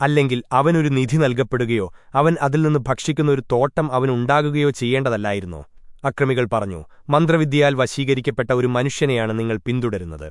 അല്ലെങ്കിൽ അവനൊരു നിധി നൽകപ്പെടുകയോ അവൻ അതിൽ നിന്ന് ഭക്ഷിക്കുന്ന ഒരു തോട്ടം അവനുണ്ടാകുകയോ ചെയ്യേണ്ടതല്ലായിരുന്നോ. അക്രമികൾ പറഞ്ഞു മന്ത്രവിദ്യയാൽ വശീകരിക്കപ്പെട്ട ഒരു മനുഷ്യനെയാണ് നിങ്ങൾ പിന്തുടരുന്നത്.